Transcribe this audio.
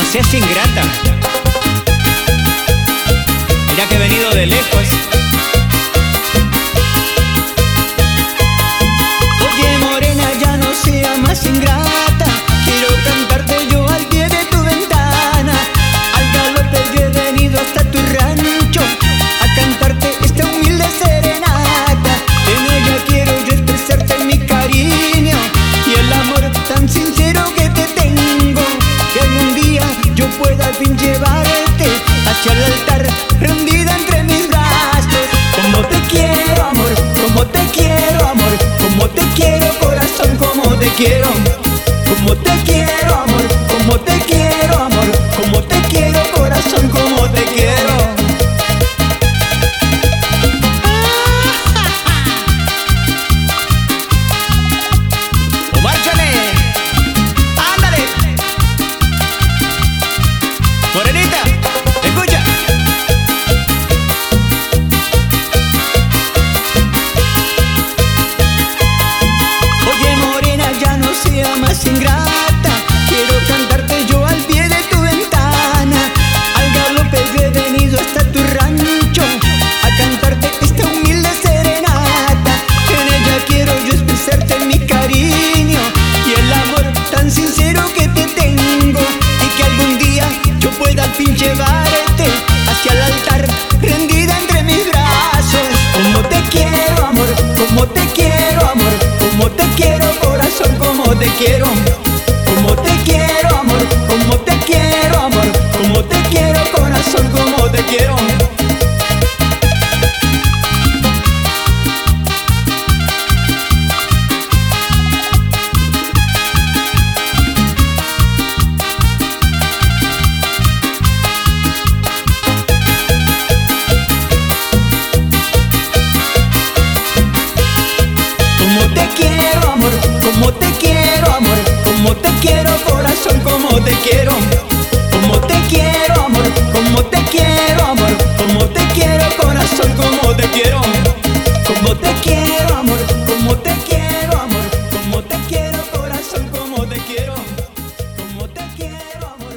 No seas ingrata. Mira que he venido de lejos. pueda al fin llevar. ingrata. Quiero cantarte yo al pie de tu ventana. Al galope he venido hasta tu rancho a cantarte esta humilde serenata. En ella quiero yo expresarte mi cariño y el amor tan sincero que te tengo. Y que algún día yo pueda al fin llevarte hacia el altar rendida entre mis brazos. Como te quiero, amor, como te quiero te quiero, como te quiero amor, como te quiero amor, como te quiero corazón, como te quiero. Como te quiero, corazón, como te quiero. Como te quiero, amor, como te quiero, amor. Como te quiero, corazón, como te quiero. Como te quiero, amor, como te quiero, amor. Como te quiero, corazón, como te quiero. Como te quiero, amor.